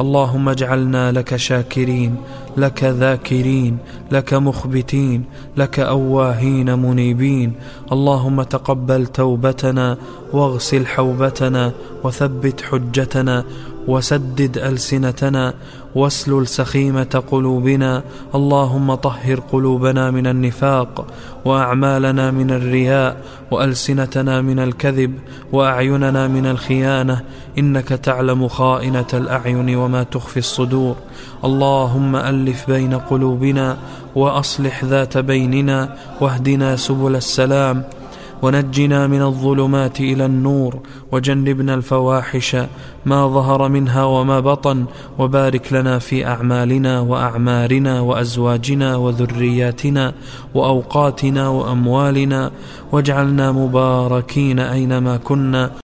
اللهم اجعلنا لك شاكرين لك ذاكرين لك مخبتين لك أواهين منيبين. اللهم تقبل توبتنا واغسل حوبتنا وثبت حجتنا وسدد ألسنتنا واسلل سخيمة قلوبنا. اللهم طهر قلوبنا من النفاق وأعمالنا من الرياء وألسنتنا من الكذب وأعيننا من الخيانة. إنك تعلم خائنة الأعين وما تخفي الصدور. اللهم ألف بين قلوبنا وأصلح ذات بيننا واهدنا سبل السلام. ونجنا من الظلمات إلى النور وجنبنا الفواحش ما ظهر منها وما بطن وبارك لنا في أعمالنا وأعمارنا وأزواجنا وذرياتنا وأوقاتنا وأموالنا واجعلنا مباركين أينما كنا.